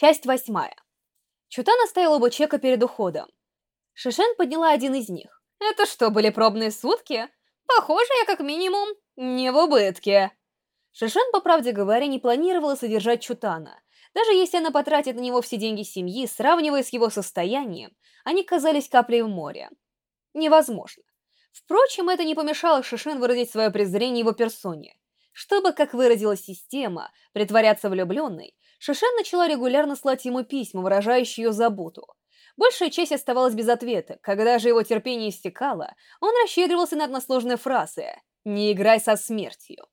Часть восьмая. Чута наставила оба чека перед уходом. Шишен подняла один из них. «Это что, были пробные сутки? Похоже, я как минимум не в убытке». Шишен, по правде говоря, не планировала содержать Чутана. Даже если она потратит на него все деньги семьи, сравнивая с его состоянием, они казались каплей в море. Невозможно. Впрочем, это не помешало Шишен выразить свое презрение его персоне. Чтобы, как выразилась система, притворяться влюбленной, Шишен начала регулярно слать ему письма, выражающие ее заботу. Большая часть оставалась без ответа. Когда же его терпение истекало, он расщедривался на односложные фразы «Не играй со смертью».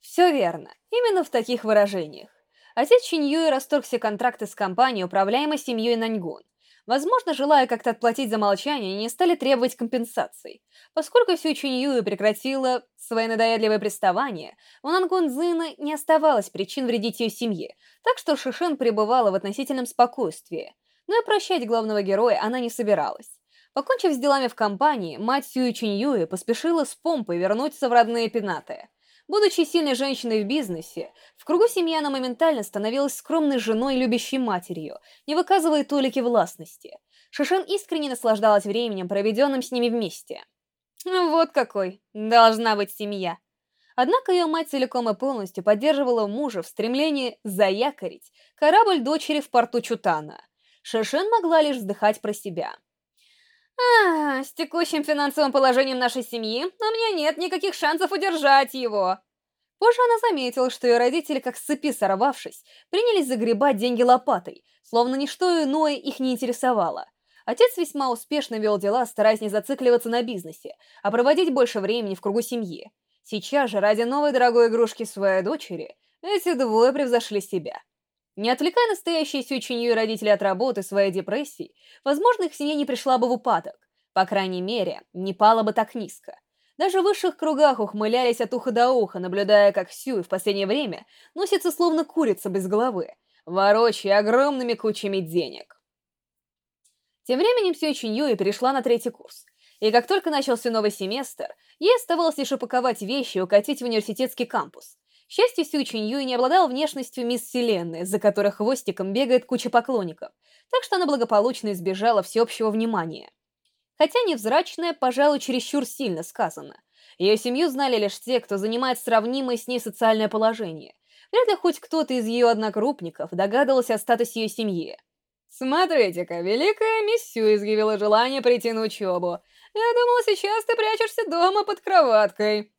Все верно, именно в таких выражениях. Отец Чиньюи расторг все контракты с компанией, управляемой семьей Наньгун. Возможно, желая как-то отплатить за молчание, не стали требовать компенсаций. Поскольку Сю Чиньюи прекратила свои надоедливые приставания, у Нангун Цзына не оставалось причин вредить ее семье, так что Шишен пребывала в относительном спокойствии. Но и прощать главного героя она не собиралась. Покончив с делами в компании, мать Сюи Чиньюи поспешила с помпой вернуться в родные пенаты – Будучи сильной женщиной в бизнесе, в кругу семьи она моментально становилась скромной женой и любящей матерью, не выказывая толики властности. Шишен искренне наслаждалась временем, проведенным с ними вместе. Вот какой должна быть семья. Однако ее мать целиком и полностью поддерживала мужа в стремлении заякорить корабль дочери в порту Чутана. Шишен могла лишь вздыхать про себя. А, с текущим финансовым положением нашей семьи у меня нет никаких шансов удержать его. Позже она заметила, что ее родители, как с цепи сорвавшись, принялись загребать деньги лопатой, словно ничто иное их не интересовало. Отец весьма успешно вел дела, стараясь не зацикливаться на бизнесе, а проводить больше времени в кругу семьи. Сейчас же, ради новой дорогой игрушки своей дочери, эти двое превзошли себя. Не отвлекая настоящие Сючинью и родители от работы своей депрессии, возможно, их семья не пришла бы в упадок. По крайней мере, не пала бы так низко. Даже в высших кругах ухмылялись от уха до уха, наблюдая, как Сюй в последнее время носится словно курица без головы, ворочая огромными кучами денег. Тем временем Сюй Чиньюи перешла на третий курс, и как только начался новый семестр, ей оставалось лишь упаковать вещи и укатить в университетский кампус. К счастью, Сю Юй не обладала внешностью мисс Вселенной, за которой хвостиком бегает куча поклонников, так что она благополучно избежала всеобщего внимания. Хотя невзрачная, пожалуй, чересчур сильно сказано. Ее семью знали лишь те, кто занимает сравнимое с ней социальное положение. Вряд ли хоть кто-то из ее одногруппников догадывался о статусе ее семьи. «Смотрите-ка, великая мисс Сю изъявила желание прийти на учебу. Я думала, сейчас ты прячешься дома под кроваткой».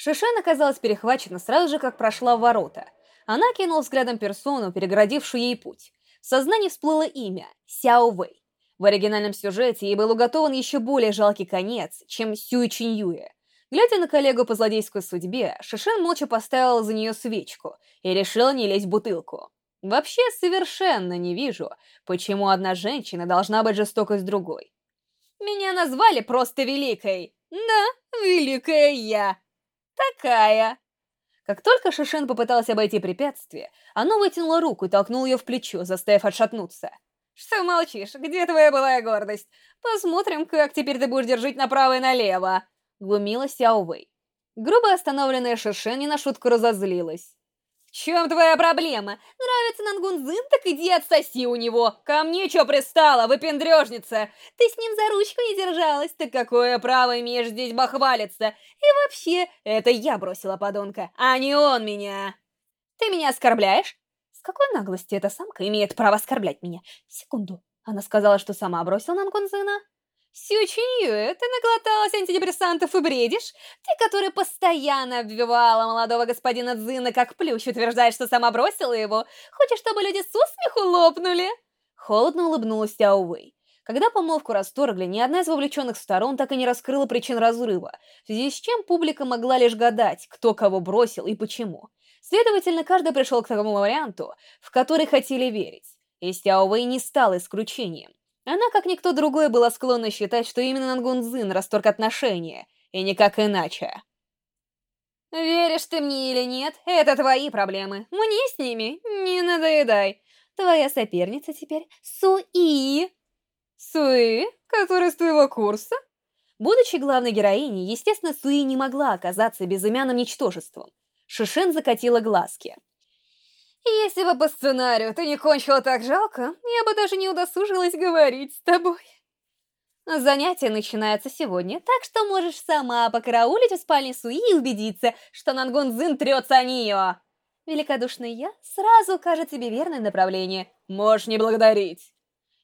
Шишен оказалась перехвачена сразу же, как прошла ворота. Она кинула взглядом персону, перегородившую ей путь. В сознании всплыло имя — Сяо Вэй. В оригинальном сюжете ей был уготован еще более жалкий конец, чем Сюй Чиньюэ. Глядя на коллегу по злодейской судьбе, Шишен молча поставила за нее свечку и решила не лезть в бутылку. Вообще совершенно не вижу, почему одна женщина должна быть жестокой с другой. Меня назвали просто Великой. Да, Великая я такая!» Как только Шишен попытался обойти препятствие, оно вытянуло руку и толкнуло ее в плечо, заставив отшатнуться. «Что молчишь? Где твоя былая гордость? Посмотрим, как теперь ты будешь держать направо и налево!» Глумилась Сяо Вэй. Грубо остановленная Шишен не на шутку разозлилась. «В чем твоя проблема? Нравится Нангунзин, так иди отсоси у него! Ко мне чё пристала, выпендрежница? Ты с ним за ручку не держалась, так какое право имеешь здесь бахвалиться? И вообще, это я бросила подонка, а не он меня!» «Ты меня оскорбляешь?» «С какой наглости эта самка имеет право оскорблять меня?» «Секунду, она сказала, что сама бросила Нангунзина?» Сючиньюэ, ты наглоталась антидепрессантов и бредишь? Ты, которая постоянно обвивала молодого господина Цзына как плющ, утверждаешь, что сама бросила его? Хочешь, чтобы люди со смеху лопнули?» Холодно улыбнулась Сяо Вэй. Когда помолвку расторгли, ни одна из вовлеченных сторон так и не раскрыла причин разрыва, в связи с чем публика могла лишь гадать, кто кого бросил и почему. Следовательно, каждый пришел к такому варианту, в который хотели верить. И Сяо Вэй не стал исключением. Она, как никто другой, была склонна считать, что именно Нангунзин расторг отношения, и никак иначе. «Веришь ты мне или нет, это твои проблемы. Мне с ними не надоедай. Твоя соперница теперь Суи». «Суи? Которая с твоего курса?» Будучи главной героиней, естественно, Суи не могла оказаться безымянным ничтожеством. Шишен закатила глазки. Если бы по сценарию ты не кончила так жалко, я бы даже не удосужилась говорить с тобой. Занятие начинается сегодня, так что можешь сама покараулить в спальне Суи и убедиться, что Нангун Цзин трется о нее. Великодушный я сразу укажет тебе верное направление. Можешь не благодарить.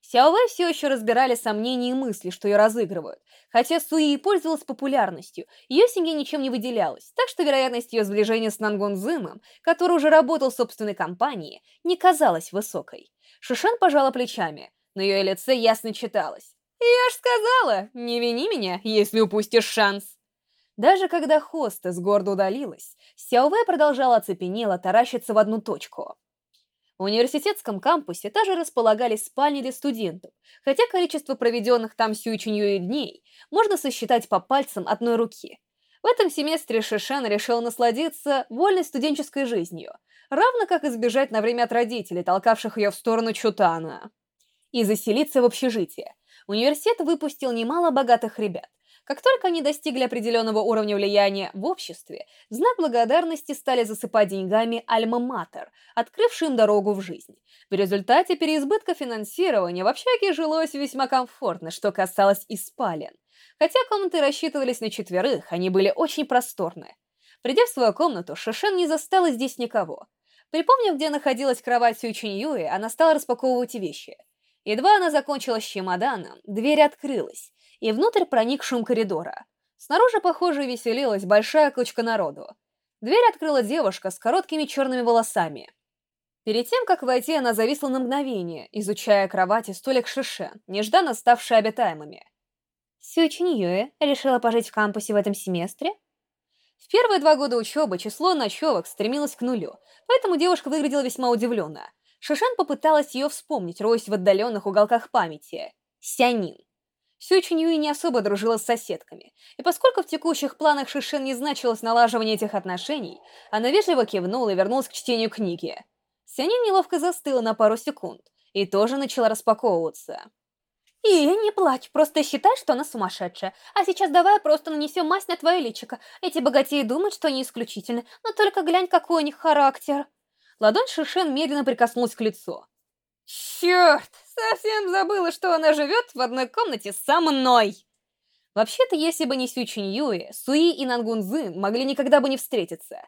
Сяовэ все еще разбирали сомнения и мысли, что ее разыгрывают. Хотя Суи пользовалась популярностью, ее семья ничем не выделялась, так что вероятность ее сближения с Нангон Зымом, который уже работал в собственной компании, не казалась высокой. Шишен пожала плечами, на ее лице ясно читалось. «Я ж сказала, не вини меня, если упустишь шанс!» Даже когда хостес гордо удалилась, Сяовэ продолжала оцепенело таращиться в одну точку. В университетском кампусе также располагались спальни для студентов, хотя количество проведенных там Сюичунью дней можно сосчитать по пальцам одной руки. В этом семестре Шишен решил насладиться вольной студенческой жизнью, равно как избежать на время от родителей, толкавших ее в сторону Чутана, и заселиться в общежитие. Университет выпустил немало богатых ребят, как только они достигли определенного уровня влияния в обществе, знак благодарности стали засыпать деньгами Альма-Матер, открывший им дорогу в жизнь. В результате переизбытка финансирования в общаге жилось весьма комфортно, что касалось и спален. Хотя комнаты рассчитывались на четверых, они были очень просторны. Придя в свою комнату, Шишен не застала здесь никого. Припомнив, где находилась кровать Сючинь Юи, она стала распаковывать вещи. Едва она закончила с чемоданом, дверь открылась, и внутрь проник шум коридора. Снаружи, похоже, веселилась большая кучка народу. Дверь открыла девушка с короткими черными волосами. Перед тем, как войти, она зависла на мгновение, изучая кровать и столик Шише, нежданно ставшие обитаемыми. Сючин Юэ решила пожить в кампусе в этом семестре? В первые два года учебы число ночевок стремилось к нулю, поэтому девушка выглядела весьма удивленно. Шишен попыталась ее вспомнить, роясь в отдаленных уголках памяти. Сянин. Сючин Юи не особо дружила с соседками, и поскольку в текущих планах Шишин не значилось налаживание этих отношений, она вежливо кивнула и вернулась к чтению книги. Сянин неловко застыла на пару секунд и тоже начала распаковываться. «И, не плачь, просто считай, что она сумасшедшая. А сейчас давай просто нанесем мазь на твое личико. Эти богатеи думают, что они исключительны, но только глянь, какой у них характер». Ладонь Шишен медленно прикоснулась к лицу. Черт, совсем забыла, что она живет в одной комнате со мной. Вообще-то, если бы не Сю Чин Юи, Суи и Нангун Цзин могли никогда бы не встретиться.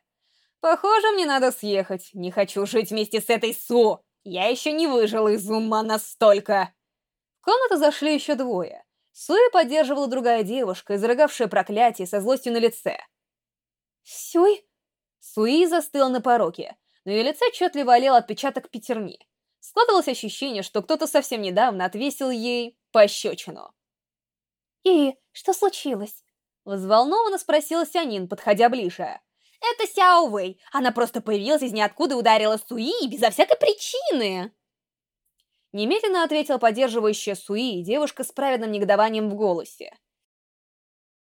Похоже, мне надо съехать. Не хочу жить вместе с этой Су. Я еще не выжила из ума настолько. В комнату зашли еще двое. Суи поддерживала другая девушка, изрыгавшая проклятие со злостью на лице. Сюй? Суи застыла на пороге, но ее лице отчетливо олел отпечаток пятерни. Складывалось ощущение, что кто-то совсем недавно отвесил ей пощечину. «И что случилось?» Взволнованно спросила Сянин, подходя ближе. «Это Сяо Вэй. Она просто появилась из ниоткуда ударила Суи безо всякой причины!» Немедленно ответила поддерживающая Суи девушка с праведным негодованием в голосе.